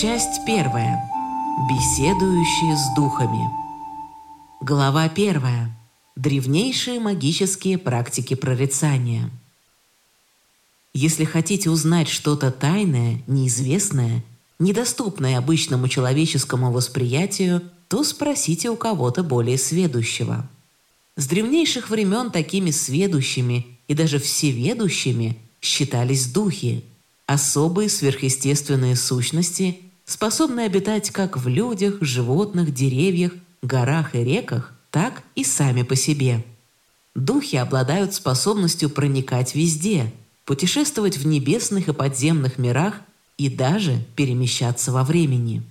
Часть первая. Беседующие с духами. Глава первая. Древнейшие магические практики прорицания. Если хотите узнать что-то тайное, неизвестное, недоступное обычному человеческому восприятию, то спросите у кого-то более сведущего. С древнейших времен такими сведущими и даже всеведущими считались духи, особые сверхъестественные сущности, способные обитать как в людях, животных, деревьях, горах и реках, так и сами по себе. Духи обладают способностью проникать везде, путешествовать в небесных и подземных мирах и даже перемещаться во времени.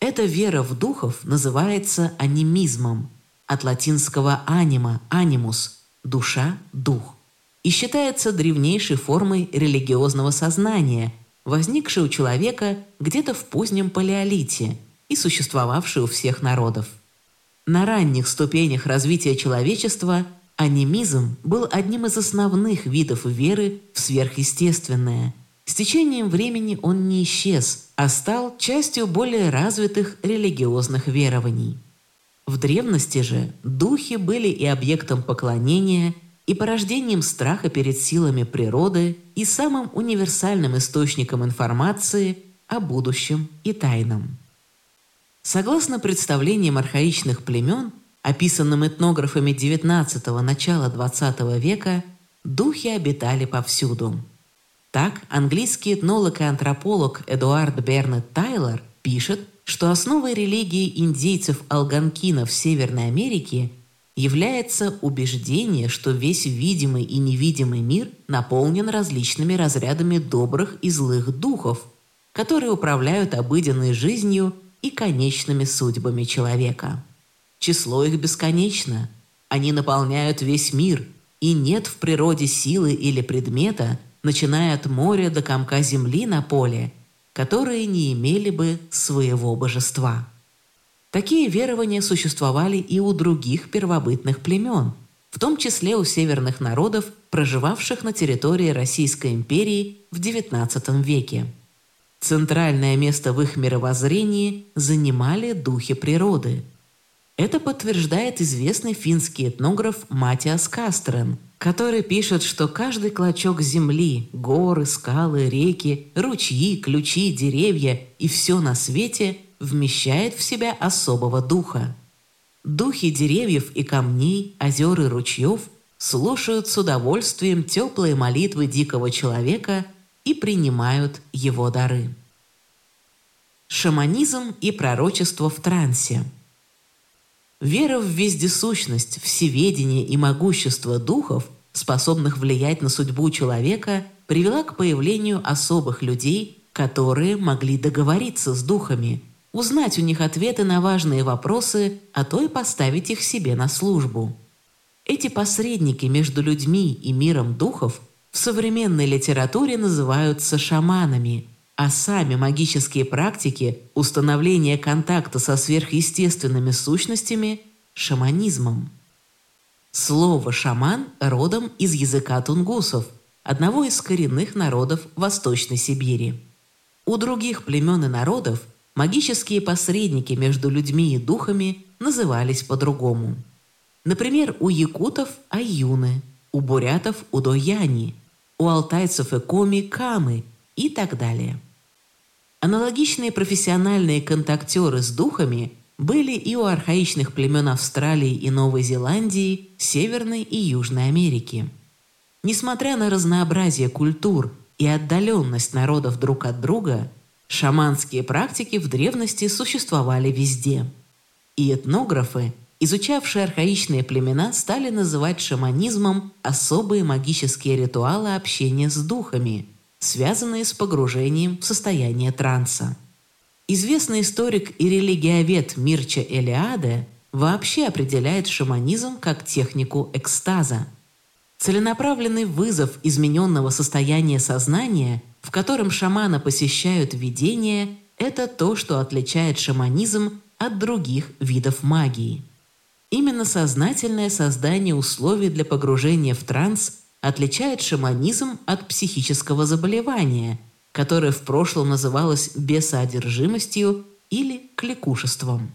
Эта вера в духов называется анимизмом, от латинского «анима» – «анимус» – «душа», «дух» и считается древнейшей формой религиозного сознания, возникшей у человека где-то в позднем палеолите и существовавшей у всех народов. На ранних ступенях развития человечества анимизм был одним из основных видов веры в сверхъестественное. С течением времени он не исчез, а стал частью более развитых религиозных верований. В древности же духи были и объектом поклонения, и порождением страха перед силами природы, и самым универсальным источником информации о будущем и тайном. Согласно представлениям архаичных племен, описанным этнографами XIX – начала XX века, духи обитали повсюду. Так, английский этнолог и антрополог Эдуард Бернет Тайлор пишет, что основой религии индейцев алганкинов Северной Америки является убеждение, что весь видимый и невидимый мир наполнен различными разрядами добрых и злых духов, которые управляют обыденной жизнью и конечными судьбами человека. Число их бесконечно. Они наполняют весь мир, и нет в природе силы или предмета, начиная от моря до комка земли на поле, которые не имели бы своего божества. Такие верования существовали и у других первобытных племен, в том числе у северных народов, проживавших на территории Российской империи в XIX веке. Центральное место в их мировоззрении занимали духи природы. Это подтверждает известный финский этнограф Матиас Кастрен, который пишет, что каждый клочок земли, горы, скалы, реки, ручьи, ключи, деревья и все на свете вмещает в себя особого духа. Духи деревьев и камней, озер и ручьев слушают с удовольствием теплые молитвы дикого человека – и принимают его дары. Шаманизм и пророчество в трансе. Вера в вездесущность, всеведение и могущество духов, способных влиять на судьбу человека, привела к появлению особых людей, которые могли договориться с духами, узнать у них ответы на важные вопросы, а то и поставить их себе на службу. Эти посредники между людьми и миром духов в современной литературе называются шаманами, а сами магические практики установления контакта со сверхъестественными сущностями – шаманизмом. Слово «шаман» родом из языка тунгусов, одного из коренных народов Восточной Сибири. У других племен и народов магические посредники между людьми и духами назывались по-другому. Например, у якутов – аюны, у бурятов – удояни – у алтайцев и коми – камы и так далее. Аналогичные профессиональные контактеры с духами были и у архаичных племен Австралии и Новой Зеландии, Северной и Южной Америки. Несмотря на разнообразие культур и отдаленность народов друг от друга, шаманские практики в древности существовали везде. И этнографы – изучавшие архаичные племена, стали называть шаманизмом особые магические ритуалы общения с духами, связанные с погружением в состояние транса. Известный историк и религиовед Мирча Элиаде вообще определяет шаманизм как технику экстаза. Целенаправленный вызов измененного состояния сознания, в котором шамана посещают видения, это то, что отличает шаманизм от других видов магии. Именно сознательное создание условий для погружения в транс отличает шаманизм от психического заболевания, которое в прошлом называлось бесоодержимостью или кликушеством.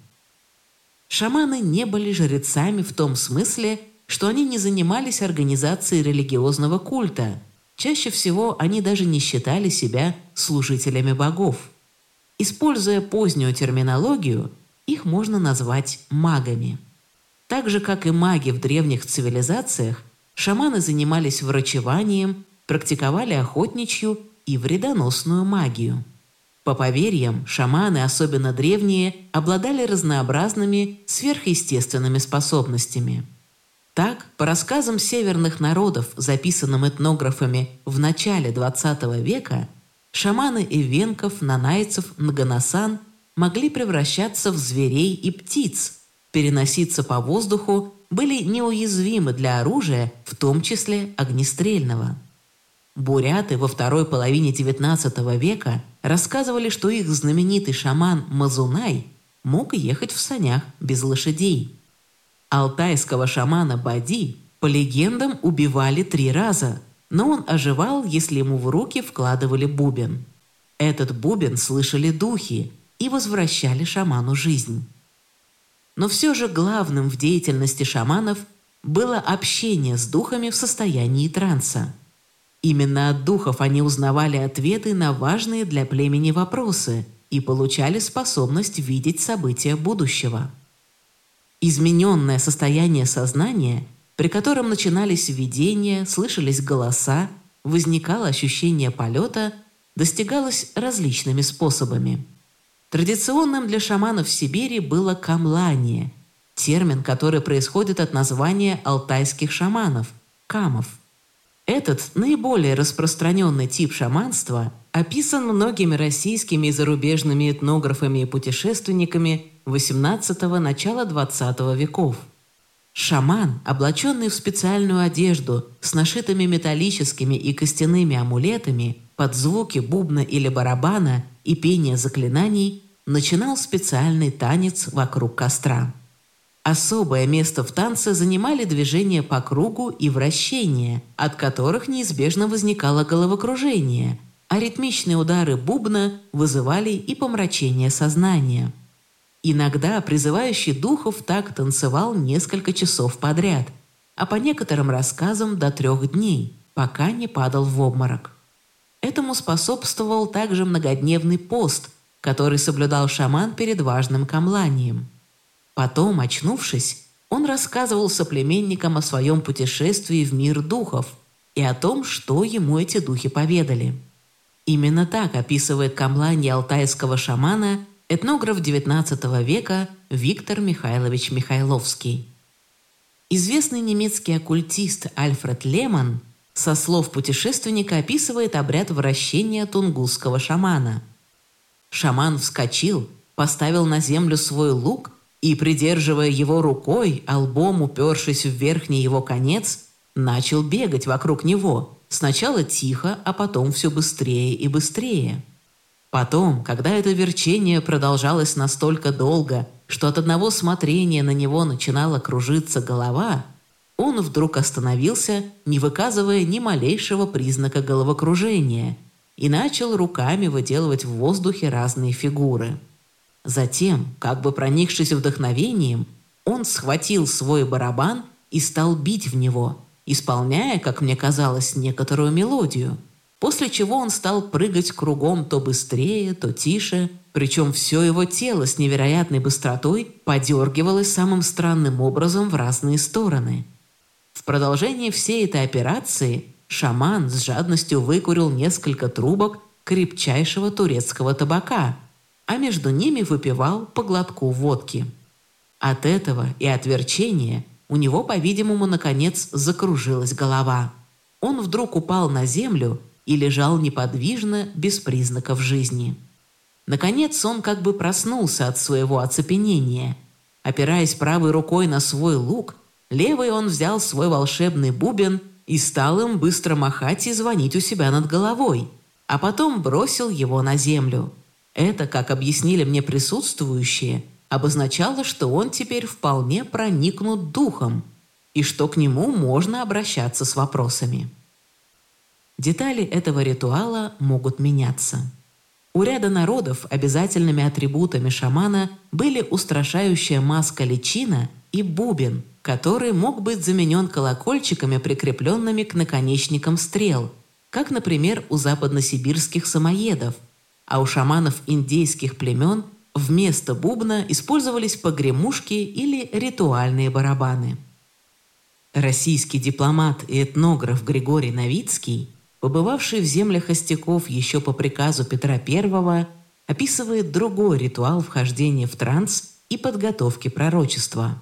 Шаманы не были жрецами в том смысле, что они не занимались организацией религиозного культа. Чаще всего они даже не считали себя служителями богов. Используя позднюю терминологию, их можно назвать магами. Так же, как и маги в древних цивилизациях, шаманы занимались врачеванием, практиковали охотничью и вредоносную магию. По поверьям, шаманы, особенно древние, обладали разнообразными сверхъестественными способностями. Так, по рассказам северных народов, записанным этнографами в начале XX века, шаманы эвенков, нанайцев, нганасан могли превращаться в зверей и птиц, переноситься по воздуху, были неуязвимы для оружия, в том числе огнестрельного. Буряты во второй половине XIX века рассказывали, что их знаменитый шаман Мазунай мог ехать в санях без лошадей. Алтайского шамана Бади, по легендам, убивали три раза, но он оживал, если ему в руки вкладывали бубен. Этот бубен слышали духи и возвращали шаману жизнь. Но все же главным в деятельности шаманов было общение с духами в состоянии транса – Именно от духов они узнавали ответы на важные для племени вопросы и получали способность видеть события будущего. Измененное состояние сознания, при котором начинались видения, слышались голоса, возникало ощущение полета, достигалось различными способами. Традиционным для шаманов Сибири было камлание, термин, который происходит от названия алтайских шаманов – камов – этот наиболее распространенный тип шаманства описан многими российскими и зарубежными этнографами и путешественниками XVIII – начала XX веков. Шаман, облаченный в специальную одежду с нашитыми металлическими и костяными амулетами, под звуки бубна или барабана и пение заклинаний, начинал специальный танец вокруг костра. Особое место в танце занимали движения по кругу и вращения, от которых неизбежно возникало головокружение, а ритмичные удары бубна вызывали и помрачение сознания. Иногда призывающий духов так танцевал несколько часов подряд, а по некоторым рассказам до трех дней, пока не падал в обморок. Этому способствовал также многодневный пост, который соблюдал шаман перед важным камланием – Потом, очнувшись, он рассказывал соплеменникам о своем путешествии в мир духов и о том, что ему эти духи поведали. Именно так описывает камланье алтайского шамана этнограф XIX века Виктор Михайлович Михайловский. Известный немецкий оккультист Альфред Леман со слов путешественника описывает обряд вращения тунгусского шамана. Шаман вскочил, поставил на землю свой лук – и, придерживая его рукой, албом, упершись в верхний его конец, начал бегать вокруг него, сначала тихо, а потом все быстрее и быстрее. Потом, когда это верчение продолжалось настолько долго, что от одного смотрения на него начинала кружиться голова, он вдруг остановился, не выказывая ни малейшего признака головокружения, и начал руками выделывать в воздухе разные фигуры – Затем, как бы проникшись вдохновением, он схватил свой барабан и стал бить в него, исполняя, как мне казалось, некоторую мелодию, после чего он стал прыгать кругом то быстрее, то тише, причем все его тело с невероятной быстротой подергивалось самым странным образом в разные стороны. В продолжении всей этой операции шаман с жадностью выкурил несколько трубок крепчайшего турецкого табака – а между ними выпивал по глотку водки. От этого и отверчения у него, по-видимому, наконец закружилась голова. Он вдруг упал на землю и лежал неподвижно, без признаков жизни. Наконец он как бы проснулся от своего оцепенения. Опираясь правой рукой на свой лук, левой он взял свой волшебный бубен и стал им быстро махать и звонить у себя над головой, а потом бросил его на землю. Это, как объяснили мне присутствующие, обозначало, что он теперь вполне проникнут духом и что к нему можно обращаться с вопросами. Детали этого ритуала могут меняться. У ряда народов обязательными атрибутами шамана были устрашающая маска личина и бубен, который мог быть заменен колокольчиками, прикрепленными к наконечникам стрел, как, например, у западносибирских самоедов, а у шаманов индейских племен вместо бубна использовались погремушки или ритуальные барабаны. Российский дипломат и этнограф Григорий Новицкий – побывавший в землях остяков еще по приказу Петра I, описывает другой ритуал вхождения в транс и подготовки пророчества.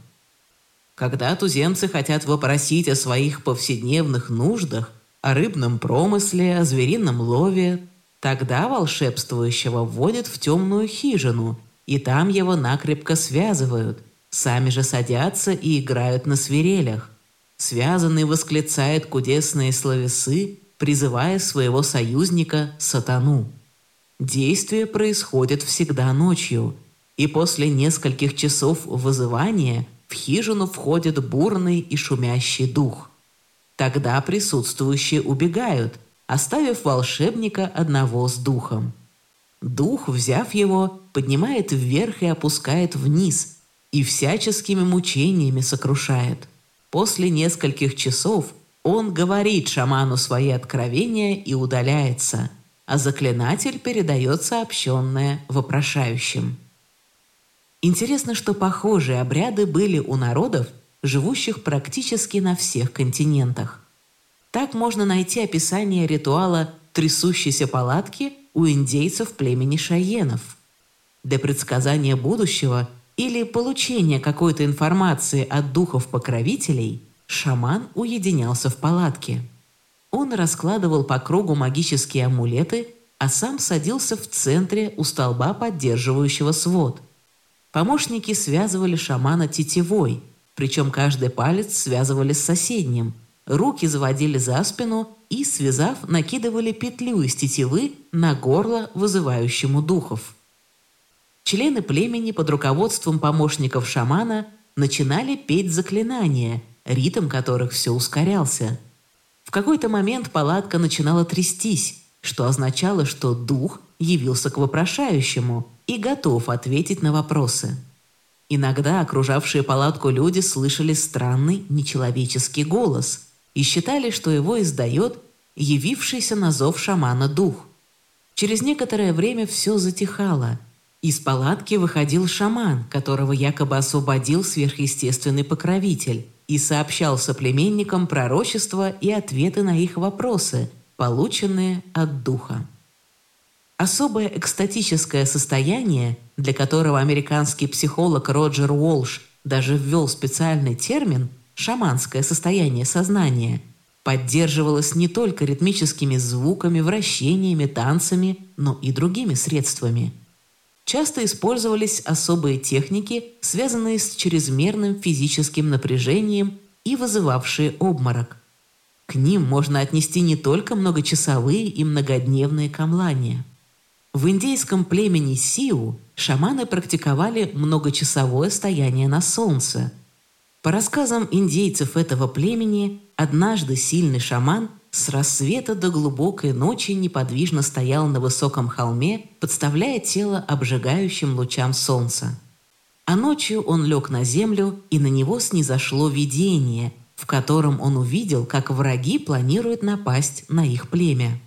Когда туземцы хотят вопросить о своих повседневных нуждах, о рыбном промысле, о зверином лове, тогда волшебствующего вводят в темную хижину, и там его накрепко связывают, сами же садятся и играют на свирелях. Связанный восклицает кудесные словесы, призывая своего союзника сатану. Действие происходит всегда ночью, и после нескольких часов вызывания в хижину входит бурный и шумящий дух. Тогда присутствующие убегают, оставив волшебника одного с духом. Дух, взяв его, поднимает вверх и опускает вниз, и всяческими мучениями сокрушает. После нескольких часов он говорит шаману свои откровения и удаляется, а заклинатель передает сообщенное вопрошающим. Интересно, что похожие обряды были у народов, живущих практически на всех континентах. Так можно найти описание ритуала трясущейся палатки у индейцев племени шайенов. Для предсказания будущего или получения какой-то информации от духов-покровителей – шаман уединялся в палатке. Он раскладывал по кругу магические амулеты, а сам садился в центре у столба, поддерживающего свод. Помощники связывали шамана тетивой, причем каждый палец связывали с соседним. Руки заводили за спину и, связав, накидывали петлю из тетивы на горло вызывающему духов. Члены племени под руководством помощников шамана начинали петь заклинания – ритм которых все ускорялся. В какой-то момент палатка начинала трястись, что означало, что дух явился к вопрошающему и готов ответить на вопросы. Иногда окружавшие палатку люди слышали странный нечеловеческий голос и считали, что его издает явившийся на зов шамана дух. Через некоторое время все затихало. Из палатки выходил шаман, которого якобы освободил сверхъестественный покровитель, и сообщал соплеменникам пророчества и ответы на их вопросы, полученные от Духа. Особое экстатическое состояние, для которого американский психолог Роджер Уолш даже ввел специальный термин «шаманское состояние сознания», поддерживалось не только ритмическими звуками, вращениями, танцами, но и другими средствами – часто использовались особые техники, связанные с чрезмерным физическим напряжением и вызывавшие обморок. К ним можно отнести не только многочасовые и многодневные камлания. В индейском племени Сиу шаманы практиковали многочасовое стояние на солнце. По рассказам индейцев этого племени, однажды сильный шаман с рассвета до глубокой ночи неподвижно стоял на высоком холме, подставляя тело обжигающим лучам солнца. А ночью он лег на землю, и на него снизошло видение, в котором он увидел, как враги планируют напасть на их племя.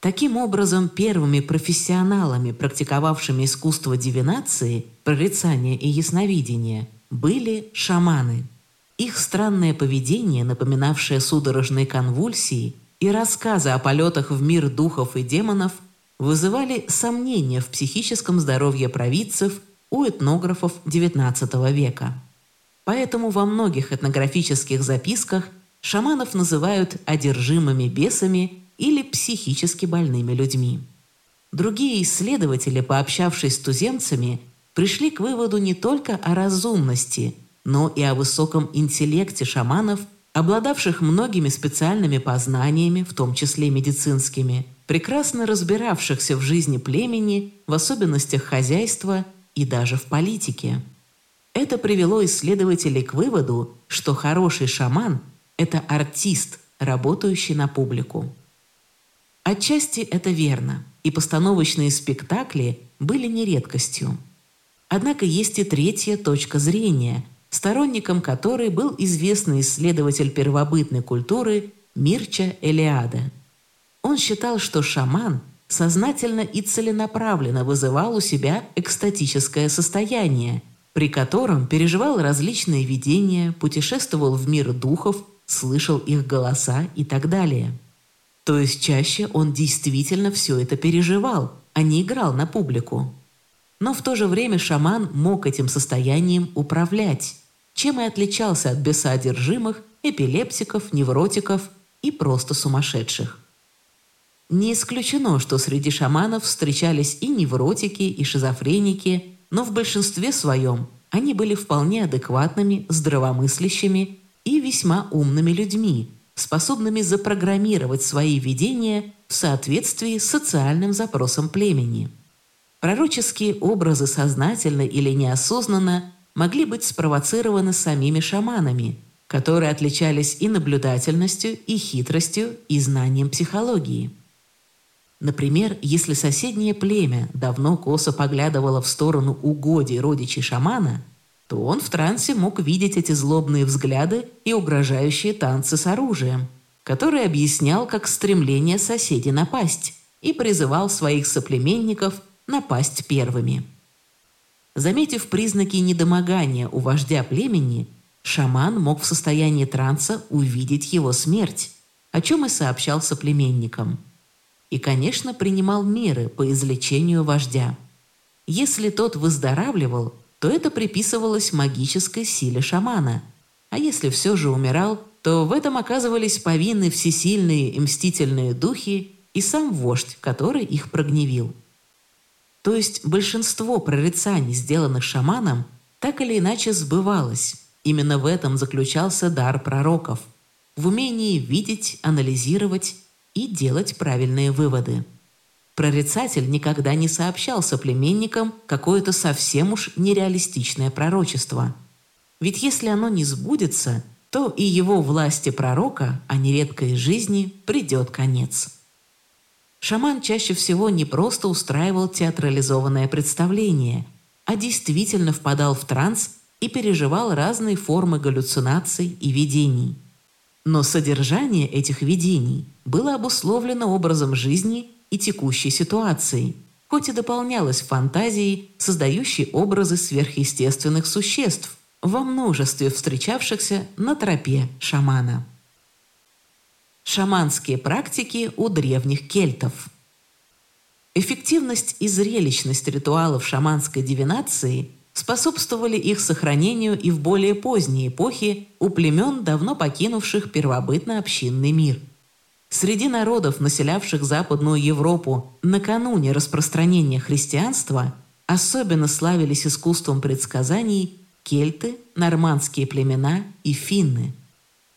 Таким образом, первыми профессионалами, практиковавшими искусство дивинации, прорицания и ясновидения, были шаманы – их странное поведение, напоминавшее судорожные конвульсии, и рассказы о полетах в мир духов и демонов вызывали сомнения в психическом здоровье провидцев у этнографов XIX века. Поэтому во многих этнографических записках шаманов называют одержимыми бесами или психически больными людьми. Другие исследователи, пообщавшись с туземцами, пришли к выводу не только о разумности – но и о высоком интеллекте шаманов, обладавших многими специальными познаниями, в том числе медицинскими, прекрасно разбиравшихся в жизни племени, в особенностях хозяйства и даже в политике. Это привело исследователей к выводу, что хороший шаман – это артист, работающий на публику. Отчасти это верно, и постановочные спектакли были не редкостью. Однако есть и третья точка зрения, сторонником которой был известный исследователь первобытной культуры Мирча Элиада. Он считал, что шаман сознательно и целенаправленно вызывал у себя экстатическое состояние, при котором переживал различные видения, путешествовал в мир духов, слышал их голоса и так далее. То есть чаще он действительно все это переживал, а не играл на публику. Но в то же время шаман мог этим состоянием управлять, чем и отличался от бесоодержимых, эпилептиков, невротиков и просто сумасшедших. Не исключено, что среди шаманов встречались и невротики, и шизофреники, но в большинстве своем они были вполне адекватными, здравомыслящими и весьма умными людьми, способными запрограммировать свои видения в соответствии с социальным запросом племени. Пророческие образы сознательно или неосознанно могли быть спровоцированы самими шаманами, которые отличались и наблюдательностью, и хитростью, и знанием психологии. Например, если соседнее племя давно косо поглядывало в сторону угодий родичей шамана, то он в трансе мог видеть эти злобные взгляды и угрожающие танцы с оружием, который объяснял как стремление соседей напасть и призывал своих соплеменников напасть первыми. Заметив признаки недомогания у вождя племени, шаман мог в состоянии транса увидеть его смерть, о чем и сообщал соплеменникам. И, конечно, принимал меры по излечению вождя. Если тот выздоравливал, то это приписывалось магической силе шамана. А если все же умирал, то в этом оказывались повинны всесильные и мстительные духи и сам вождь, который их прогневил. То есть большинство прорицаний, сделанных шаманом, так или иначе сбывалось. Именно в этом заключался дар пророков – в умении видеть, анализировать и делать правильные выводы. Прорицатель никогда не сообщал соплеменникам какое-то совсем уж нереалистичное пророчество. Ведь если оно не сбудется, то и его власти пророка, а нередко и жизни, придет конец. Шаман чаще всего не просто устраивал театрализованное представление, а действительно впадал в транс и переживал разные формы галлюцинаций и видений. Но содержание этих видений было обусловлено образом жизни и текущей ситуацией, хоть и дополнялась фантазией, создающей образы сверхъестественных существ во множестве встречавшихся на тропе шамана. Шаманские практики у древних кельтов Эффективность и зрелищность ритуалов шаманской дивинации способствовали их сохранению и в более поздние эпохи у племен, давно покинувших первобытно-общинный мир – Среди народов, населявших Западную Европу накануне распространения христианства, особенно славились искусством предсказаний кельты, нормандские племена и финны.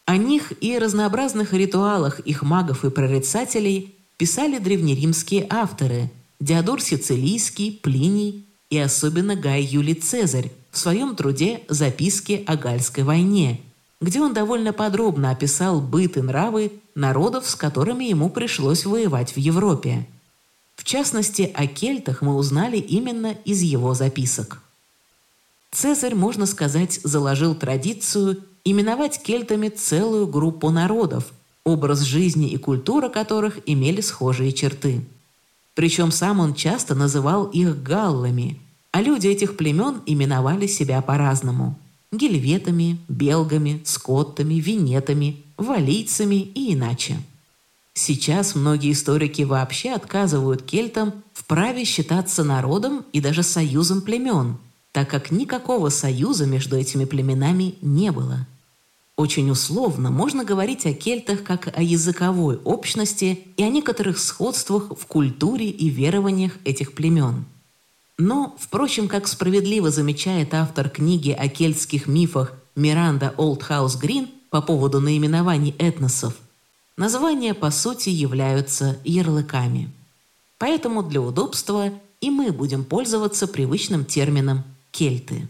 О них и разнообразных ритуалах их магов и прорицателей писали древнеримские авторы Диодор Сицилийский, Плиний и особенно Гай Юлий Цезарь в своем труде «Записки о Гальской войне», где он довольно подробно описал быт и нравы народов, с которыми ему пришлось воевать в Европе. В частности, о кельтах мы узнали именно из его записок. Цезарь, можно сказать, заложил традицию именовать кельтами целую группу народов, образ жизни и культура которых имели схожие черты. Причем сам он часто называл их галлами, а люди этих племен именовали себя по-разному – гельветами, белгами, скоттами, венетами, валийцами и иначе. Сейчас многие историки вообще отказывают кельтам в праве считаться народом и даже союзом племен, так как никакого союза между этими племенами не было. Очень условно можно говорить о кельтах как о языковой общности и о некоторых сходствах в культуре и верованиях этих племен – но, впрочем, как справедливо замечает автор книги о кельтских мифах Миранда Олдхаус Грин по поводу наименований этносов, названия по сути являются ярлыками. Поэтому для удобства и мы будем пользоваться привычным термином «кельты».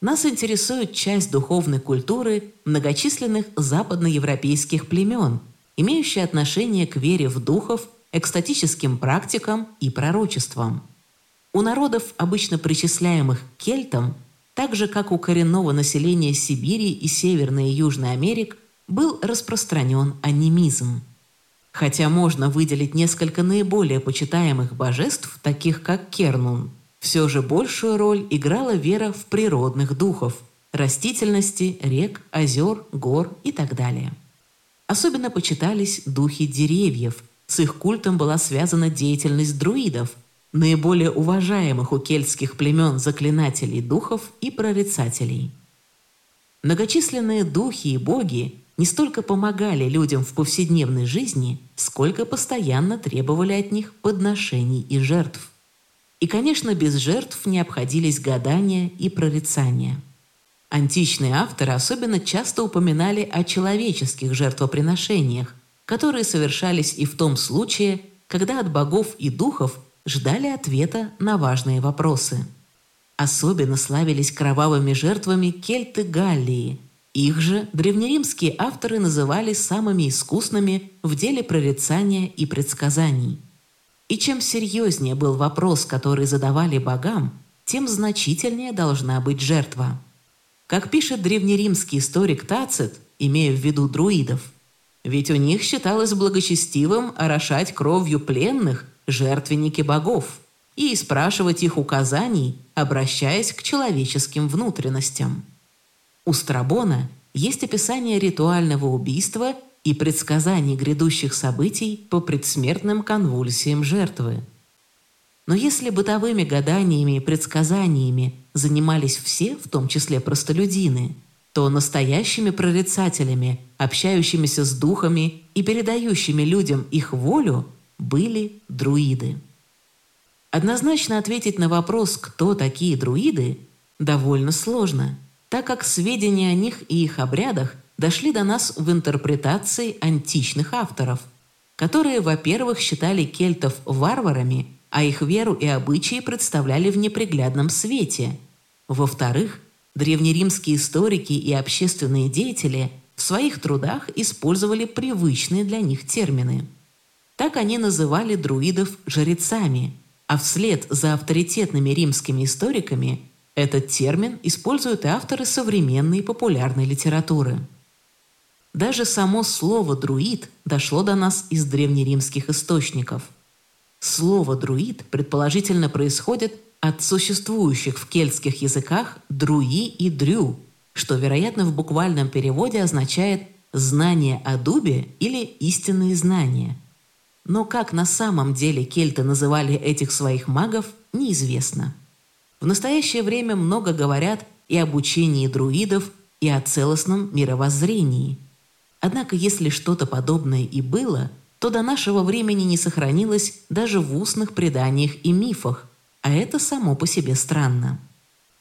Нас интересует часть духовной культуры многочисленных западноевропейских племен, имеющие отношение к вере в духов, экстатическим практикам и пророчествам. У народов, обычно причисляемых к кельтам, так же как у коренного населения Сибири и Северной и Южной Америк, был распространен анимизм. Хотя можно выделить несколько наиболее почитаемых божеств, таких как Кернун, все же большую роль играла вера в природных духов – растительности, рек, озер, гор и так далее. Особенно почитались духи деревьев, с их культом была связана деятельность друидов, наиболее уважаемых у кельтских племен заклинателей духов и прорицателей. Многочисленные духи и боги не столько помогали людям в повседневной жизни, сколько постоянно требовали от них подношений и жертв. И, конечно, без жертв не обходились гадания и прорицания. Античные авторы особенно часто упоминали о человеческих жертвоприношениях, которые совершались и в том случае, когда от богов и духов ждали ответа на важные вопросы. Особенно славились кровавыми жертвами кельты Галлии – их же древнеримские авторы называли самыми искусными в деле прорицания и предсказаний. И чем серьезнее был вопрос, который задавали богам, тем значительнее должна быть жертва. Как пишет древнеримский историк Тацит, имея в виду друидов, ведь у них считалось благочестивым орошать кровью пленных жертвенники богов и спрашивать их указаний, обращаясь к человеческим внутренностям. У Страбона есть описание ритуального убийства и предсказаний грядущих событий по предсмертным конвульсиям жертвы. Но если бытовыми гаданиями и предсказаниями занимались все, в том числе простолюдины, то настоящими прорицателями, общающимися с духами и передающими людям их волю, были друиды. Однозначно ответить на вопрос, кто такие друиды, довольно сложно – так как сведения о них и их обрядах дошли до нас в интерпретации античных авторов, которые, во-первых, считали кельтов варварами, а их веру и обычаи представляли в неприглядном свете. Во-вторых, древнеримские историки и общественные деятели в своих трудах использовали привычные для них термины. Так они называли друидов жрецами, а вслед за авторитетными римскими историками – этот термин используют и авторы современной популярной литературы. Даже само слово «друид» дошло до нас из древнеримских источников. Слово «друид» предположительно происходит от существующих в кельтских языках «друи» и «дрю», что, вероятно, в буквальном переводе означает «знание о дубе» или «истинные знания». Но как на самом деле кельты называли этих своих магов, неизвестно. В настоящее время много говорят и об учении друидов, и о целостном мировоззрении. Однако, если что-то подобное и было, то до нашего времени не сохранилось даже в устных преданиях и мифах, а это само по себе странно.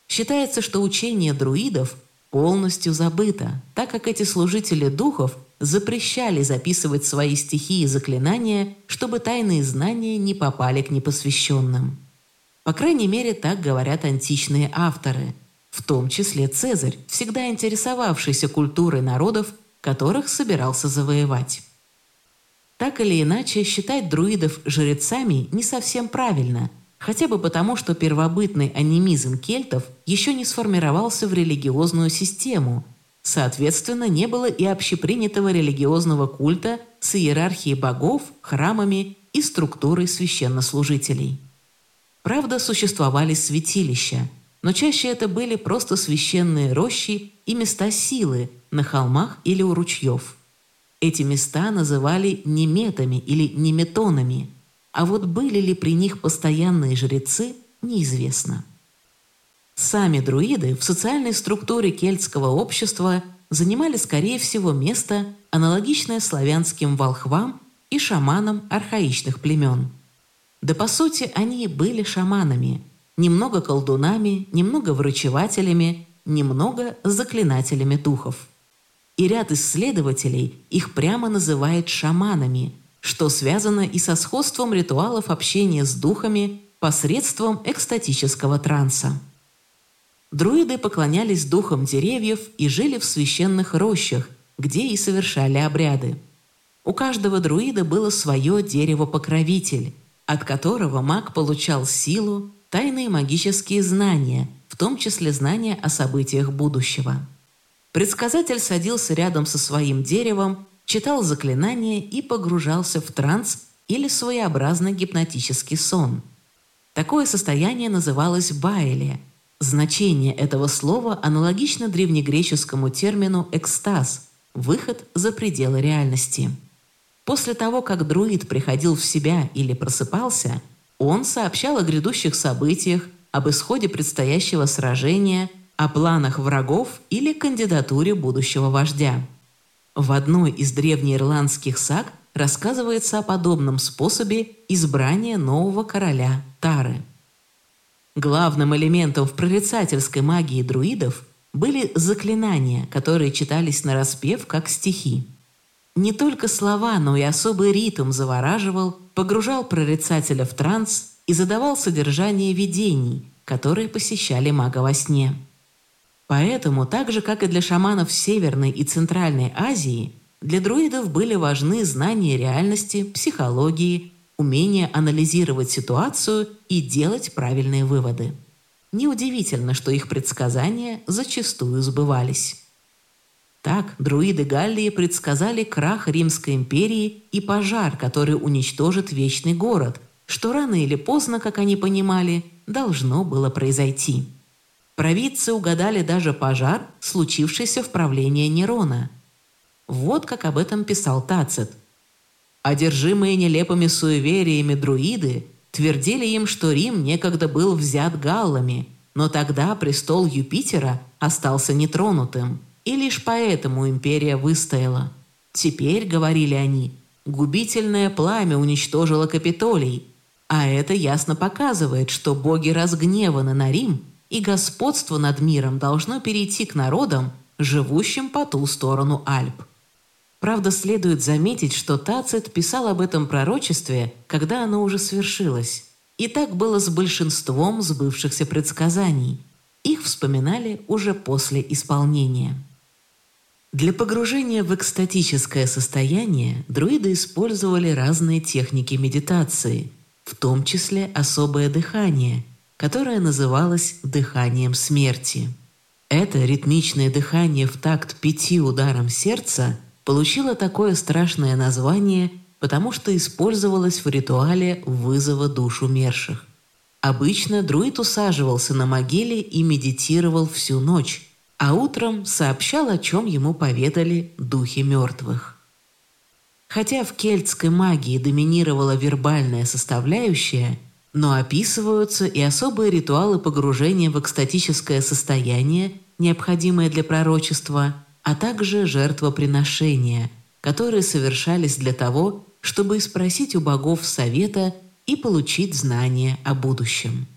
Считается, что учение друидов полностью забыто, так как эти служители духов запрещали записывать свои стихи и заклинания, чтобы тайные знания не попали к непосвященным. По крайней мере, так говорят античные авторы, в том числе Цезарь, всегда интересовавшийся культурой народов, которых собирался завоевать. Так или иначе, считать друидов жрецами не совсем правильно, хотя бы потому, что первобытный анимизм кельтов еще не сформировался в религиозную систему, соответственно, не было и общепринятого религиозного культа с иерархией богов, храмами и структурой священнослужителей. Правда, существовали святилища, но чаще это были просто священные рощи и места силы на холмах или у ручьев. Эти места называли неметами или неметонами, а вот были ли при них постоянные жрецы, неизвестно. Сами друиды в социальной структуре кельтского общества занимали, скорее всего, место, аналогичное славянским волхвам и шаманам архаичных племен – да по сути они и были шаманами, немного колдунами, немного врачевателями, немного заклинателями духов. И ряд исследователей их прямо называет шаманами, что связано и со сходством ритуалов общения с духами посредством экстатического транса. Друиды поклонялись духам деревьев и жили в священных рощах, где и совершали обряды. У каждого друида было свое дерево-покровитель, от которого маг получал силу, тайные магические знания, в том числе знания о событиях будущего. Предсказатель садился рядом со своим деревом, читал заклинания и погружался в транс или своеобразный гипнотический сон. Такое состояние называлось байле. Значение этого слова аналогично древнегреческому термину «экстаз» – выход за пределы реальности. После того, как друид приходил в себя или просыпался, он сообщал о грядущих событиях, об исходе предстоящего сражения, о планах врагов или кандидатуре будущего вождя. В одной из древнеирландских саг рассказывается о подобном способе избрания нового короля Тары. Главным элементом в прорицательской магии друидов были заклинания, которые читались на распев как стихи. Не только слова, но и особый ритм завораживал, погружал прорицателя в транс и задавал содержание видений, которые посещали мага во сне. Поэтому, так же, как и для шаманов Северной и Центральной Азии, для друидов были важны знания реальности, психологии, умение анализировать ситуацию и делать правильные выводы. Неудивительно, что их предсказания зачастую сбывались. Так, друиды Галлии предсказали крах Римской империи и пожар, который уничтожит Вечный город, что рано или поздно, как они понимали, должно было произойти. Провидцы угадали даже пожар, случившийся в правлении Нерона. Вот как об этом писал Тацит. Одержимые нелепыми суевериями друиды твердили им, что Рим некогда был взят галлами, но тогда престол Юпитера остался нетронутым – и лишь поэтому империя выстояла. Теперь, говорили они, губительное пламя уничтожило Капитолий, а это ясно показывает, что боги разгневаны на Рим, и господство над миром должно перейти к народам, живущим по ту сторону Альп. Правда, следует заметить, что Тацит писал об этом пророчестве, когда оно уже свершилось. И так было с большинством сбывшихся предсказаний. Их вспоминали уже после исполнения. Для погружения в экстатическое состояние друиды использовали разные техники медитации, в том числе особое дыхание, которое называлось дыханием смерти. Это ритмичное дыхание в такт пяти ударам сердца получило такое страшное название, потому что использовалось в ритуале вызова душ умерших. Обычно друид усаживался на могиле и медитировал всю ночь, а утром сообщал, о чем ему поведали духи мертвых. Хотя в кельтской магии доминировала вербальная составляющая, но описываются и особые ритуалы погружения в экстатическое состояние, необходимые для пророчества, а также жертвоприношения, которые совершались для того, чтобы спросить у богов совета и получить знания о будущем.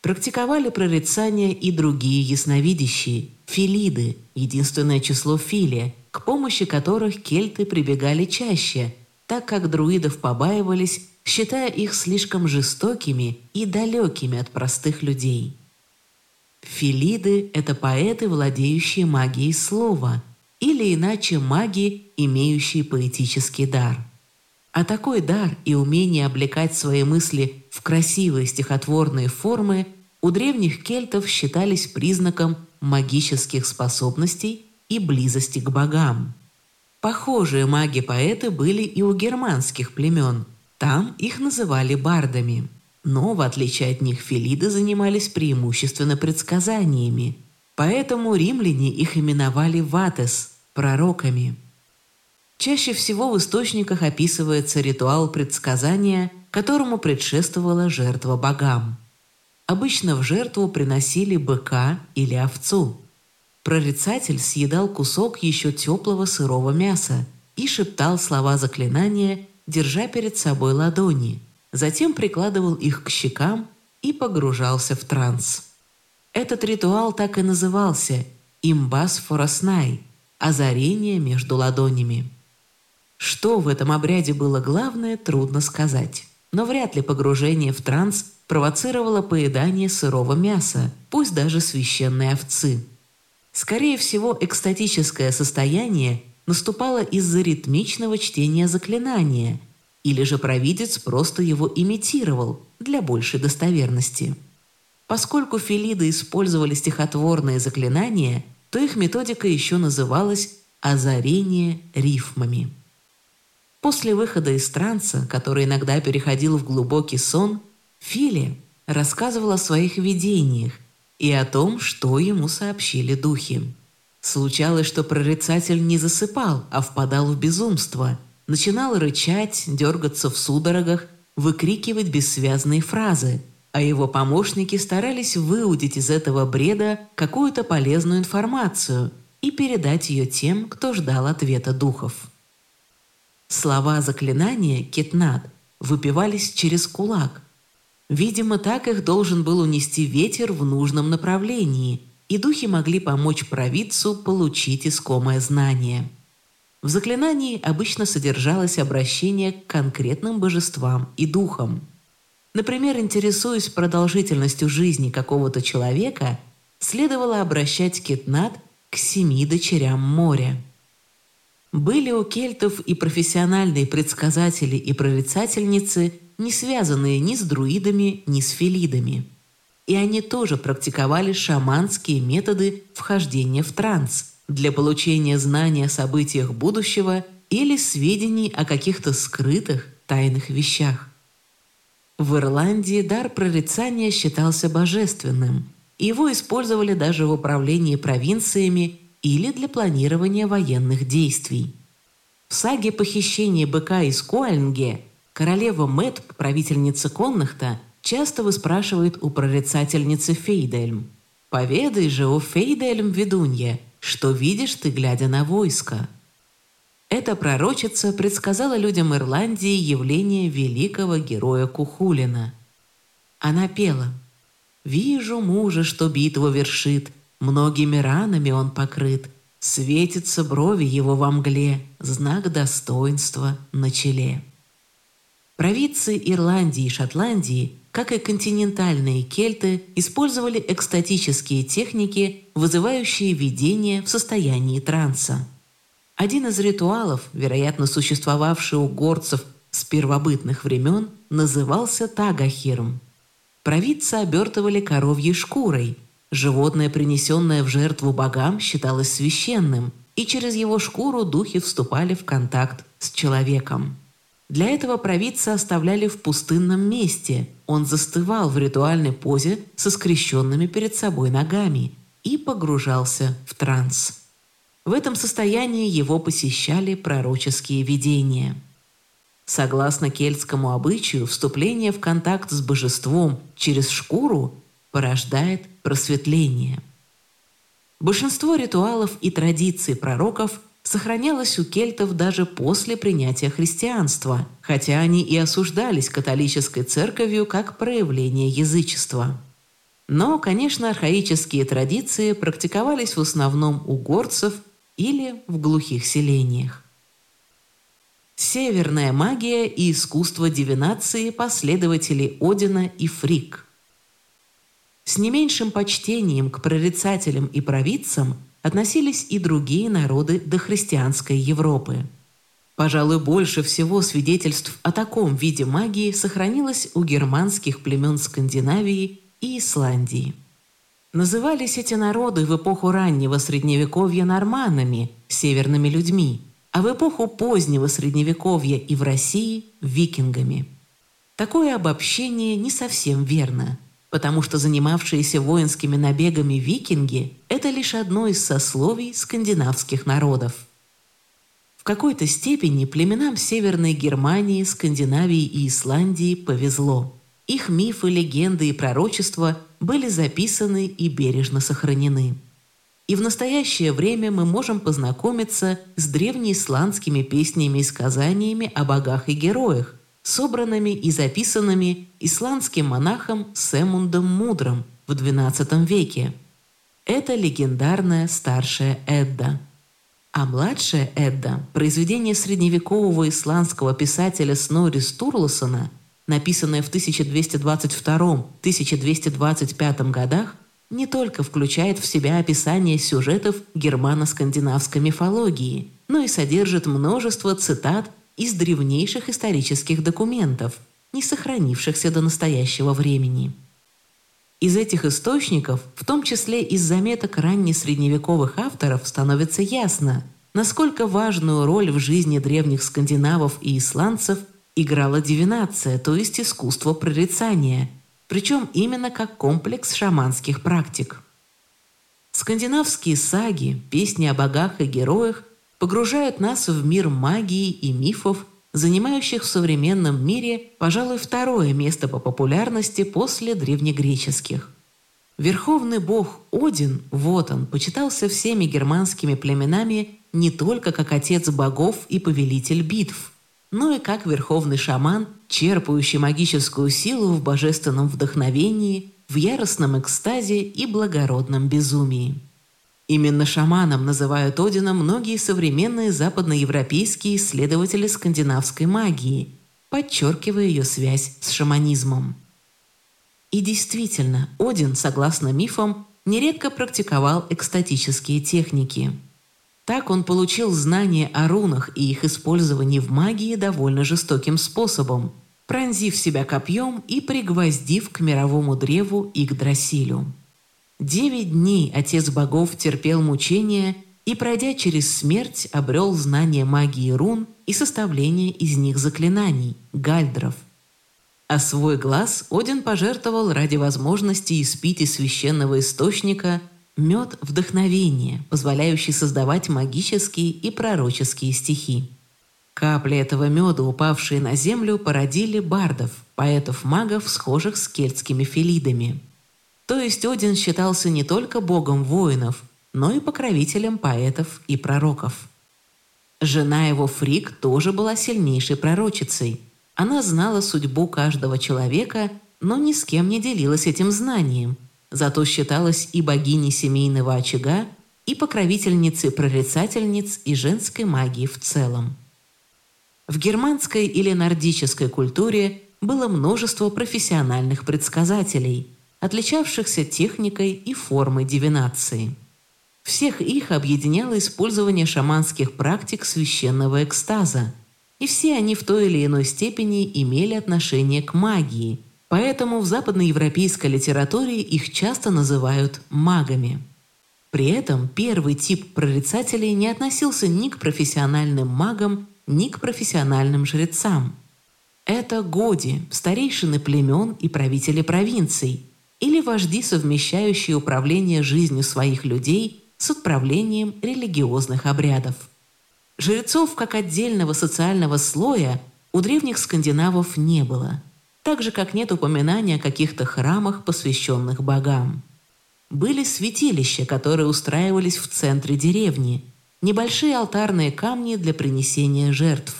Практиковали прорицания и другие ясновидящие, филиды, единственное число филия, к помощи которых кельты прибегали чаще, так как друидов побаивались, считая их слишком жестокими и далекими от простых людей. Филиды – это поэты, владеющие магией слова, или иначе маги, имеющие поэтический дар. А такой дар и умение облекать свои мысли в красивые стихотворные формы у древних кельтов считались признаком магических способностей и близости к богам. Похожие маги-поэты были и у германских племен. Там их называли бардами. Но, в отличие от них, филиды занимались преимущественно предсказаниями. Поэтому римляне их именовали ватес – пророками. Чаще всего в источниках описывается ритуал предсказания, которому предшествовала жертва богам. Обычно в жертву приносили быка или овцу. Прорицатель съедал кусок еще теплого сырого мяса и шептал слова заклинания, держа перед собой ладони. Затем прикладывал их к щекам и погружался в транс. Этот ритуал так и назывался «имбас фораснай» – озарение между ладонями. Что в этом обряде было главное, трудно сказать. Но вряд ли погружение в транс провоцировало поедание сырого мяса, пусть даже священной овцы. Скорее всего, экстатическое состояние наступала из-за ритмичного чтения заклинания, или же провидец просто его имитировал для большей достоверности. Поскольку филиды использовали стихотворные заклинания, то их методика еще называлась «озарение рифмами». После выхода из транса, который иногда переходил в глубокий сон, Фили рассказывал о своих видениях и о том, что ему сообщили духи. Случалось, что прорицатель не засыпал, а впадал в безумство, начинал рычать, дергаться в судорогах, выкрикивать бессвязные фразы, а его помощники старались выудить из этого бреда какую-то полезную информацию и передать ее тем, кто ждал ответа духов. Слова заклинания «кетнат» выпивались через кулак – Видимо, так их должен был унести ветер в нужном направлении, и духи могли помочь провидцу получить искомое знание. В заклинании обычно содержалось обращение к конкретным божествам и духам. Например, интересуясь продолжительностью жизни какого-то человека, следовало обращать кетнат к семи дочерям моря. Были у кельтов и профессиональные предсказатели и прорицательницы, не связанные ни с друидами, ни с филидами. И они тоже практиковали шаманские методы вхождения в транс для получения знания о событиях будущего или сведений о каких-то скрытых тайных вещах. В Ирландии дар прорицания считался божественным. Его использовали даже в управлении провинциями или для планирования военных действий. В саге похищения быка из Коальнге Королева Мэт, правительница Коннахта, часто выспрашивает у прорицательницы Фейдельм. «Поведай же, о Фейдельм, ведунья, что видишь ты, глядя на войско?» Эта пророчица предсказала людям Ирландии явление великого героя Кухулина. Она пела «Вижу мужа, что битву вершит, многими ранами он покрыт, светится брови его во мгле, знак достоинства на челе». Провидцы Ирландии и Шотландии, как и континентальные кельты, использовали экстатические техники, вызывающие видение в состоянии транса. Один из ритуалов, вероятно существовавший у горцев с первобытных времен, назывался тагахирм. Провидцы обертывали коровьей шкурой. Животное, принесенное в жертву богам, считалось священным, и через его шкуру духи вступали в контакт с человеком. Для этого провидца оставляли в пустынном месте. Он застывал в ритуальной позе со скрещенными перед собой ногами и погружался в транс. В этом состоянии его посещали пророческие видения. Согласно кельтскому обычаю, вступление в контакт с божеством через шкуру порождает просветление. Большинство ритуалов и традиций пророков – сохранялась у кельтов даже после принятия христианства, хотя они и осуждались католической церковью как проявление язычества. Но, конечно, архаические традиции практиковались в основном у горцев или в глухих селениях. Северная магия и искусство дивинации последователей Одина и Фрик. С не меньшим почтением к прорицателям и провидцам – относились и другие народы дохристианской Европы. Пожалуй, больше всего свидетельств о таком виде магии сохранилось у германских племен Скандинавии и Исландии. Назывались эти народы в эпоху раннего Средневековья норманами, северными людьми, а в эпоху позднего Средневековья и в России – викингами. Такое обобщение не совсем верно – потому что занимавшиеся воинскими набегами викинги – это лишь одно из сословий скандинавских народов. В какой-то степени племенам Северной Германии, Скандинавии и Исландии повезло. Их мифы, легенды и пророчества были записаны и бережно сохранены. И в настоящее время мы можем познакомиться с древнеисландскими песнями и сказаниями о богах и героях, собранными и записанными исландским монахом Семундом Мудрым в XII веке. Это легендарная старшая Эдда. А младшая Эдда – произведение средневекового исландского писателя Снори Стурлосона, написанное в 1222-1225 годах, не только включает в себя описание сюжетов германо-скандинавской мифологии – но и содержит множество цитат из древнейших исторических документов, не сохранившихся до настоящего времени. Из этих источников, в том числе из заметок раннесредневековых авторов, становится ясно, насколько важную роль в жизни древних скандинавов и исландцев играла дивинация, то есть искусство прорицания, причем именно как комплекс шаманских практик. Скандинавские саги, песни о богах и героях погружают нас в мир магии и мифов, занимающих в современном мире, пожалуй, второе место по популярности после древнегреческих. Верховный бог Один, вот он, почитался всеми германскими племенами не только как отец богов и повелитель битв, но и как верховный шаман, черпающий магическую силу в божественном вдохновении, в яростном экстазе и благородном безумии. Именно шаманом называют Одина многие современные западноевропейские исследователи скандинавской магии, подчеркивая ее связь с шаманизмом. И действительно, Один, согласно мифам, нередко практиковал экстатические техники. Так он получил знания о рунах и их использовании в магии довольно жестоким способом, пронзив себя копьем и пригвоздив к мировому древу Игдрасилю. Девять дней Отец Богов терпел мучения и, пройдя через смерть, обрел знание магии рун и составление из них заклинаний – гальдров. А свой глаз Один пожертвовал ради возможности испить из священного источника мед вдохновения, позволяющий создавать магические и пророческие стихи. Капли этого меда, упавшие на землю, породили бардов, поэтов-магов, схожих с кельтскими филидами – то есть Один считался не только богом воинов, но и покровителем поэтов и пророков. Жена его Фрик тоже была сильнейшей пророчицей. Она знала судьбу каждого человека, но ни с кем не делилась этим знанием, зато считалась и богиней семейного очага, и покровительницей прорицательниц и женской магии в целом. В германской или нордической культуре было множество профессиональных предсказателей – отличавшихся техникой и формой дивинации. Всех их объединяло использование шаманских практик священного экстаза, и все они в той или иной степени имели отношение к магии, поэтому в западноевропейской литературе их часто называют магами. При этом первый тип прорицателей не относился ни к профессиональным магам, ни к профессиональным жрецам. Это годи, старейшины племен и правители провинций – или вожди, совмещающие управление жизнью своих людей с отправлением религиозных обрядов. Жрецов как отдельного социального слоя у древних скандинавов не было, так же, как нет упоминания о каких-то храмах, посвященных богам. Были святилища, которые устраивались в центре деревни, небольшие алтарные камни для принесения жертв.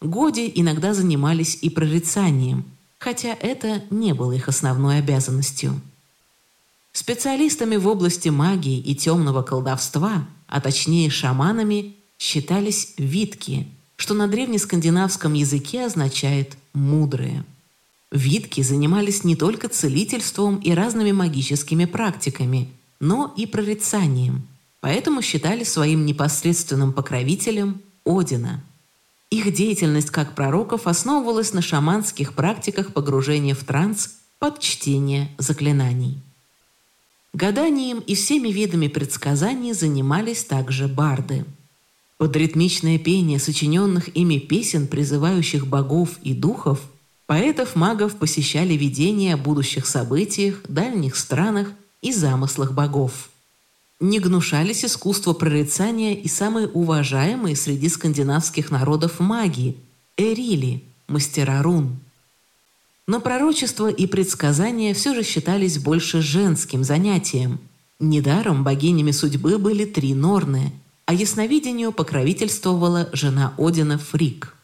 Годи иногда занимались и прорицанием – хотя это не было их основной обязанностью. Специалистами в области магии и темного колдовства, а точнее шаманами, считались витки, что на древнескандинавском языке означает «мудрые». Витки занимались не только целительством и разными магическими практиками, но и прорицанием, поэтому считали своим непосредственным покровителем Одина – их деятельность как пророков основывалась на шаманских практиках погружения в транс под чтение заклинаний. Гаданием и всеми видами предсказаний занимались также барды. Под ритмичное пение сочиненных ими песен, призывающих богов и духов, поэтов-магов посещали видения о будущих событиях, дальних странах и замыслах богов не гнушались искусство прорицания и самые уважаемые среди скандинавских народов маги – эрили, мастера рун. Но пророчество и предсказания все же считались больше женским занятием. Недаром богинями судьбы были три Норны, а ясновидению покровительствовала жена Одина Фрик.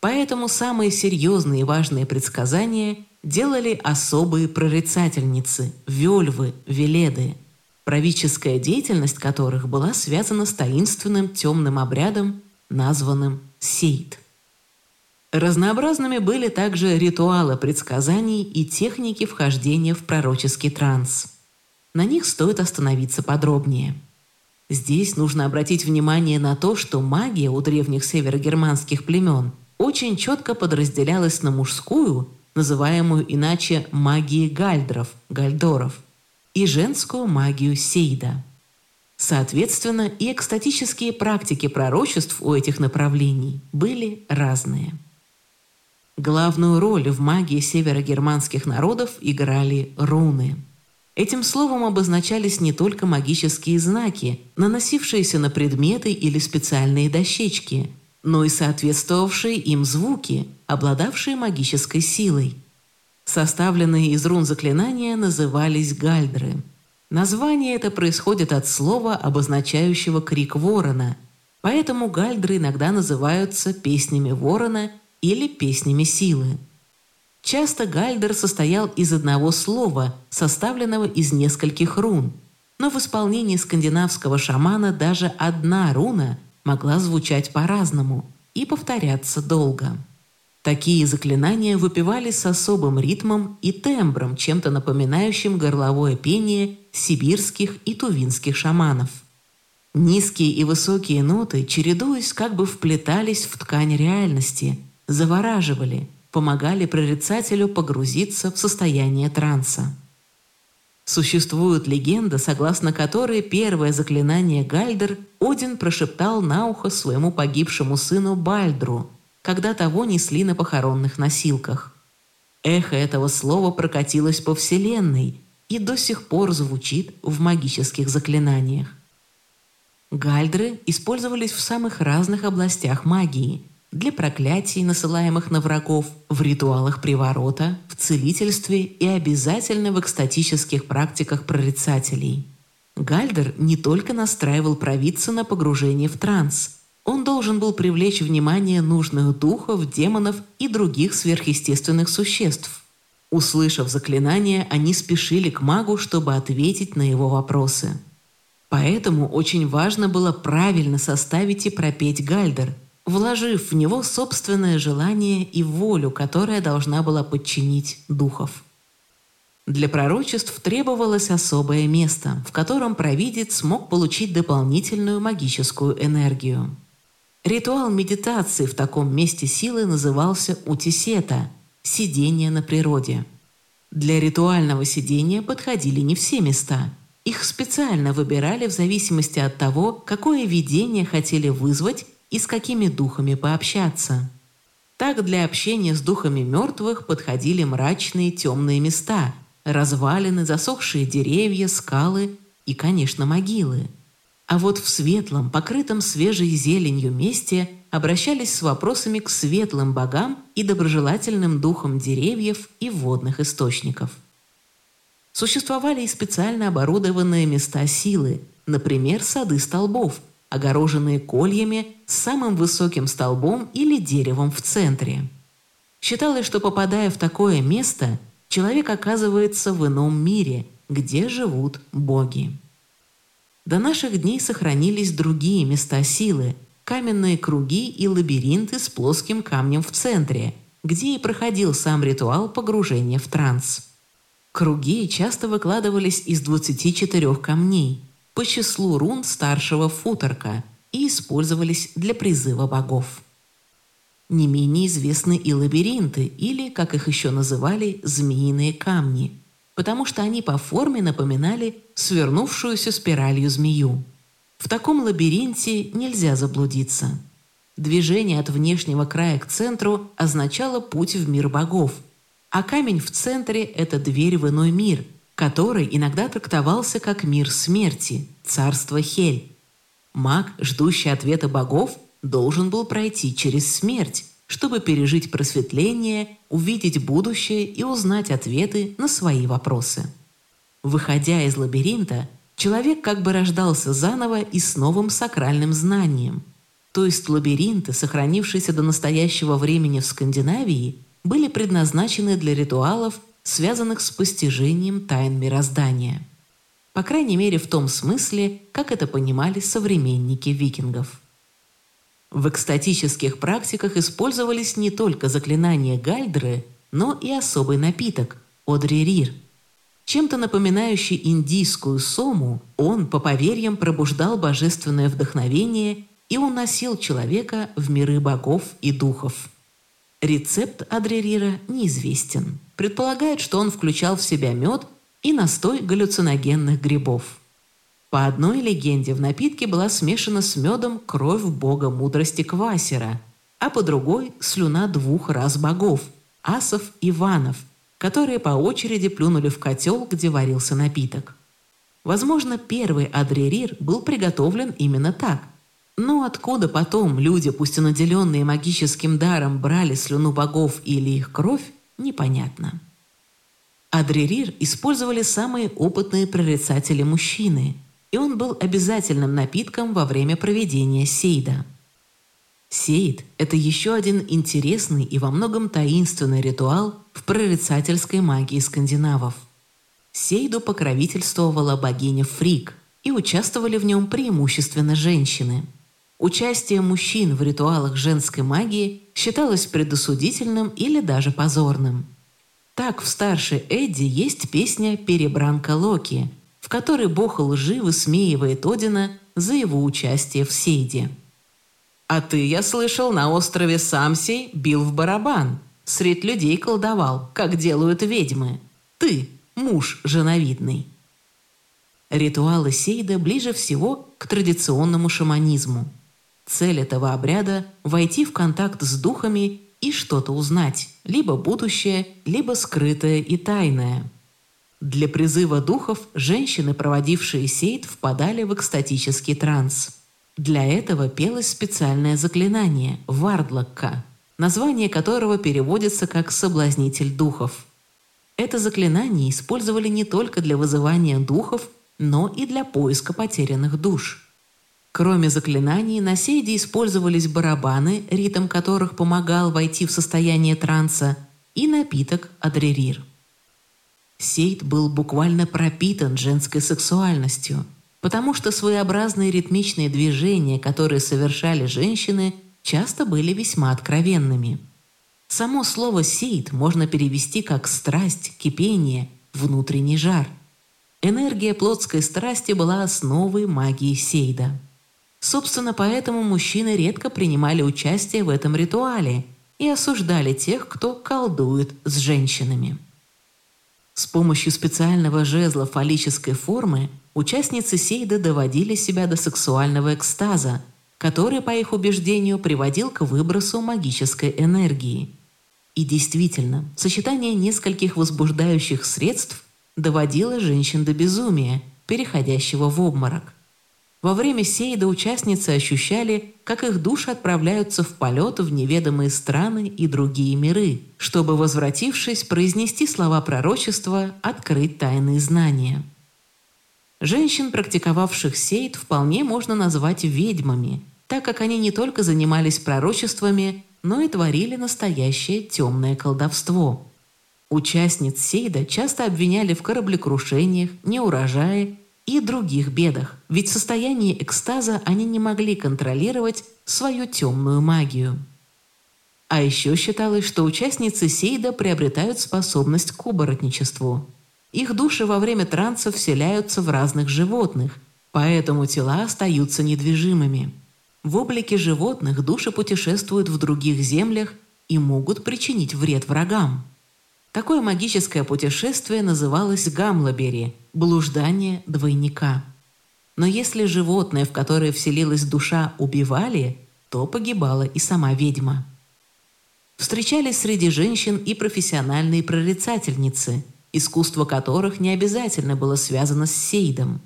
Поэтому самые серьезные и важные предсказания делали особые прорицательницы – Вельвы, Веледы – правительская деятельность которых была связана с таинственным темным обрядом, названным сейт. Разнообразными были также ритуалы предсказаний и техники вхождения в пророческий транс. На них стоит остановиться подробнее. Здесь нужно обратить внимание на то, что магия у древних северогерманских племен очень четко подразделялась на мужскую, называемую иначе магией гальдров, гальдоров, и женскую магию сейда. Соответственно, и экстатические практики пророчеств у этих направлений были разные. Главную роль в магии северогерманских народов играли руны – Этим словом обозначались не только магические знаки, наносившиеся на предметы или специальные дощечки, но и соответствовавшие им звуки, обладавшие магической силой. Составленные из рун заклинания назывались гальдры. Название это происходит от слова, обозначающего крик ворона, поэтому гальдры иногда называются песнями ворона или песнями силы. Часто гальдер состоял из одного слова, составленного из нескольких рун, но в исполнении скандинавского шамана даже одна руна могла звучать по-разному и повторяться долго. Такие заклинания выпивались с особым ритмом и тембром, чем-то напоминающим горловое пение сибирских и тувинских шаманов. Низкие и высокие ноты, чередуясь, как бы вплетались в ткань реальности, завораживали – помогали прорицателю погрузиться в состояние транса. Существует легенда, согласно которой первое заклинание Гальдер Один прошептал на ухо своему погибшему сыну Бальдру, когда того несли на похоронных носилках. Эхо этого слова прокатилось по вселенной и до сих пор звучит в магических заклинаниях. Гальдры использовались в самых разных областях магии, для проклятий, насылаемых на врагов, в ритуалах приворота, в целительстве и обязательно в экстатических практиках прорицателей. Гальдер не только настраивал провидца на погружение в транс, он должен был привлечь внимание нужных духов, демонов и других сверхъестественных существ. Услышав заклинание, они спешили к магу, чтобы ответить на его вопросы. Поэтому очень важно было правильно составить и пропеть Гальдер – вложив в него собственное желание и волю, которая должна была подчинить духов. Для пророчеств требовалось особое место, в котором провидец смог получить дополнительную магическую энергию. Ритуал медитации в таком месте силы назывался утисета – сидение на природе. Для ритуального сидения подходили не все места. Их специально выбирали в зависимости от того, какое видение хотели вызвать и с какими духами пообщаться. Так для общения с духами мертвых подходили мрачные темные места, развалины, засохшие деревья, скалы и, конечно, могилы. А вот в светлом, покрытом свежей зеленью месте обращались с вопросами к светлым богам и доброжелательным духам деревьев и водных источников. Существовали и специально оборудованные места силы, например, сады столбов – огороженные кольями с самым высоким столбом или деревом в центре. Считалось, что попадая в такое место, человек оказывается в ином мире, где живут боги. До наших дней сохранились другие места силы, каменные круги и лабиринты с плоским камнем в центре, где и проходил сам ритуал погружения в транс. Круги часто выкладывались из 24 камней – по числу рун старшего футорка и использовались для призыва богов. Не менее известны и лабиринты, или, как их еще называли, змеиные камни, потому что они по форме напоминали свернувшуюся спиралью змею. В таком лабиринте нельзя заблудиться. Движение от внешнего края к центру означало путь в мир богов, а камень в центре – это дверь в иной мир – который иногда трактовался как мир смерти, царство Хель. Маг, ждущий ответа богов, должен был пройти через смерть, чтобы пережить просветление, увидеть будущее и узнать ответы на свои вопросы. Выходя из лабиринта, человек как бы рождался заново и с новым сакральным знанием. То есть лабиринты, сохранившиеся до настоящего времени в Скандинавии, были предназначены для ритуалов связанных с постижением тайн мироздания. По крайней мере, в том смысле, как это понимали современники викингов. В экстатических практиках использовались не только заклинания Гальдры, но и особый напиток – одририр. Чем-то напоминающий индийскую сому, он, по поверьям, пробуждал божественное вдохновение и уносил человека в миры богов и духов. Рецепт адрерира неизвестен. Предполагает, что он включал в себя мед и настой галлюциногенных грибов. По одной легенде в напитке была смешана с медом кровь бога мудрости Квасера, а по другой – слюна двух раз богов – асов и ванов, которые по очереди плюнули в котел, где варился напиток. Возможно, первый адрерир был приготовлен именно так – но откуда потом люди, пусть и наделенные магическим даром, брали слюну богов или их кровь, непонятно. Адрерир использовали самые опытные прорицатели мужчины, и он был обязательным напитком во время проведения сейда. Сейд – это еще один интересный и во многом таинственный ритуал в прорицательской магии скандинавов. Сейду покровительствовала богиня Фрик, и участвовали в нем преимущественно женщины – Участие мужчин в ритуалах женской магии считалось предосудительным или даже позорным. Так в старшей Эдди есть песня «Перебранка Локи», которой бог лжи высмеивает Одина за его участие в сейде. «А ты, я слышал, на острове Самсей бил в барабан, средь людей колдовал, как делают ведьмы. Ты, муж женовидный». Ритуалы сейда ближе всего к традиционному шаманизму – Цель этого обряда – войти в контакт с духами и что-то узнать, либо будущее, либо скрытое и тайное. Для призыва духов женщины, проводившие сейт, впадали в экстатический транс. Для этого пелось специальное заклинание – «Вардлокка», название которого переводится как «соблазнитель духов». Это заклинание использовали не только для вызывания духов, но и для поиска потерянных душ – Кроме заклинаний, на сейде использовались барабаны, ритм которых помогал войти в состояние транса, и напиток адрерир. Сейд был буквально пропитан женской сексуальностью, потому что своеобразные ритмичные движения, которые совершали женщины, часто были весьма откровенными. Само слово «сейд» можно перевести как «страсть», «кипение», «внутренний жар». Энергия плотской страсти была основой магии Сейда. Собственно, поэтому мужчины редко принимали участие в этом ритуале и осуждали тех, кто колдует с женщинами. С помощью специального жезла фаллической формы участницы Сейда доводили себя до сексуального экстаза, который, по их убеждению, приводил к выбросу магической энергии. И действительно, сочетание нескольких возбуждающих средств доводило женщин до безумия, переходящего в обморок. Во время сейда участницы ощущали, как их души отправляются в полет в неведомые страны и другие миры, чтобы, возвратившись, произнести слова пророчества, открыть тайные знания. Женщин, практиковавших сейд, вполне можно назвать ведьмами, так как они не только занимались пророчествами, но и творили настоящее темное колдовство. Участниц сейда часто обвиняли в кораблекрушениях, неурожае и других бедах, ведь в состоянии экстаза они не могли контролировать свою темную магию. А еще считалось, что участницы Сейда приобретают способность к оборотничеству. Их души во время транса вселяются в разных животных, поэтому тела остаются недвижимыми. В облике животных души путешествуют в других землях и могут причинить вред врагам. Такое магическое путешествие называлось Гамлабери – блуждание двойника. Но если животное, в которое вселилась душа, убивали, то погибала и сама ведьма. Встречались среди женщин и профессиональные прорицательницы, искусство которых не обязательно было связано с сейдом.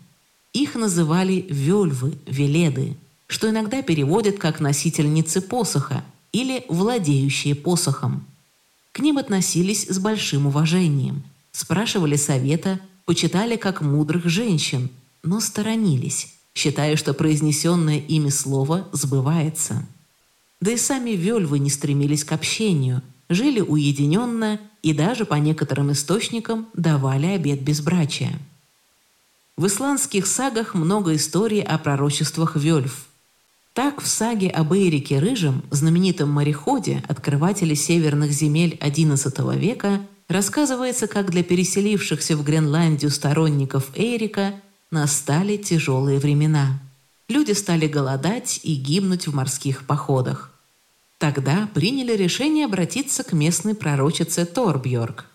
Их называли вельвы, веледы, что иногда переводят как носительницы посоха или владеющие посохом. К ним относились с большим уважением, спрашивали совета, почитали как мудрых женщин, но сторонились, считая, что произнесенное ими слово сбывается. Да и сами вельвы не стремились к общению, жили уединенно и даже по некоторым источникам давали обет безбрачия. В исландских сагах много историй о пророчествах вельф – так в саге об Эрике Рыжем, знаменитом мореходе, открывателе северных земель XI века, рассказывается, как для переселившихся в Гренландию сторонников Эрика настали тяжелые времена. Люди стали голодать и гибнуть в морских походах. Тогда приняли решение обратиться к местной пророчице Торбьорг.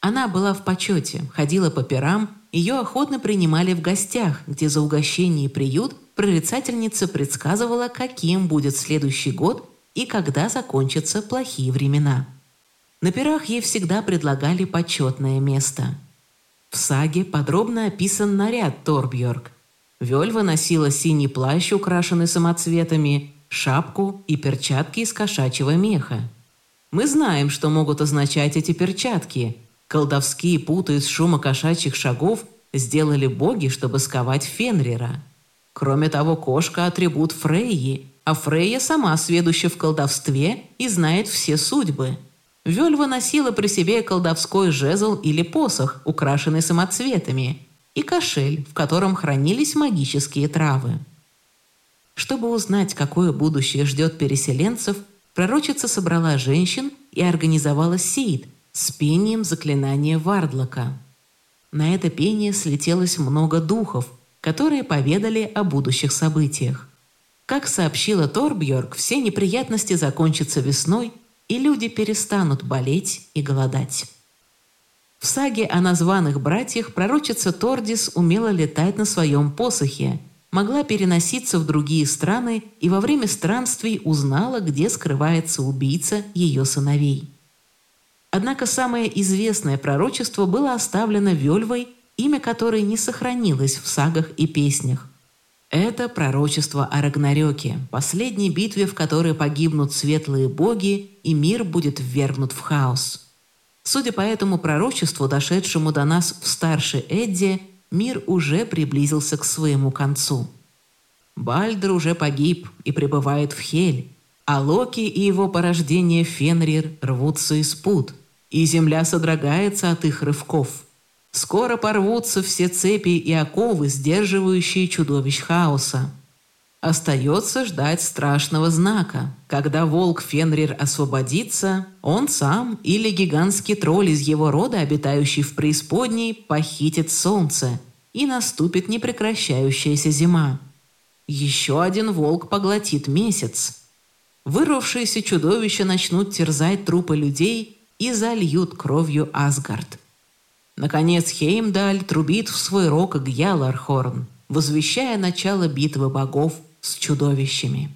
Она была в почете, ходила по пирам, ее охотно принимали в гостях, где за угощение и приют прорицательница предсказывала, каким будет следующий год и когда закончатся плохие времена. На пирах ей всегда предлагали почетное место. В саге подробно описан наряд Торбьорг. Вельва носила синий плащ, украшенный самоцветами, шапку и перчатки из кошачьего меха. Мы знаем, что могут означать эти перчатки. Колдовские путы из шума кошачьих шагов сделали боги, чтобы сковать Фенрира. Кроме того, кошка – атрибут Фрейи, а Фрейя сама сведуща в колдовстве и знает все судьбы. Вельва носила при себе колдовской жезл или посох, украшенный самоцветами, и кошель, в котором хранились магические травы. Чтобы узнать, какое будущее ждет переселенцев, пророчица собрала женщин и организовала сейд с пением заклинания Вардлока. На это пение слетелось много духов, которые поведали о будущих событиях. Как сообщила Торбьорг, все неприятности закончатся весной, и люди перестанут болеть и голодать. В саге о названных братьях пророчица Тордис умела летать на своем посохе – могла переноситься в другие страны и во время странствий узнала, где скрывается убийца ее сыновей. Однако самое известное пророчество было оставлено Вельвой, имя которой не сохранилось в сагах и песнях. Это пророчество о Рагнарёке, последней битве, в которой погибнут светлые боги, и мир будет ввергнут в хаос. Судя по этому пророчеству, дошедшему до нас в старшей Эдде, мир уже приблизился к своему концу. Бальдер уже погиб и пребывает в Хель, а Локи и его порождение Фенрир рвутся из пут, и земля содрогается от их рывков. Скоро порвутся все цепи и оковы, сдерживающие чудовищ хаоса. Остается ждать страшного знака. Когда волк Фенрир освободится, он сам или гигантский тролль из его рода, обитающий в преисподней, похитит солнце, и наступит непрекращающаяся зима. Еще один волк поглотит месяц. Вырвавшиеся чудовища начнут терзать трупы людей и зальют кровью Асгард. Наконец Хеймдаль трубит в свой рог Гьялархорн, возвещая начало битвы богов с чудовищами.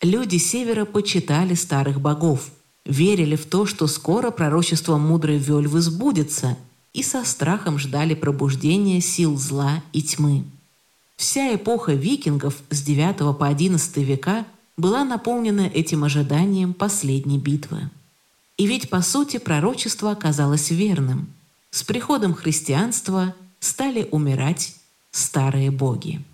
Люди Севера почитали старых богов, верили в то, что скоро пророчество мудрой Вельвы сбудется, и со страхом ждали пробуждения сил зла и тьмы. Вся эпоха викингов с 9 по 11 века была наполнена этим ожиданием последней битвы. И ведь, по сути, пророчество оказалось верным. С приходом христианства стали умирать старые боги.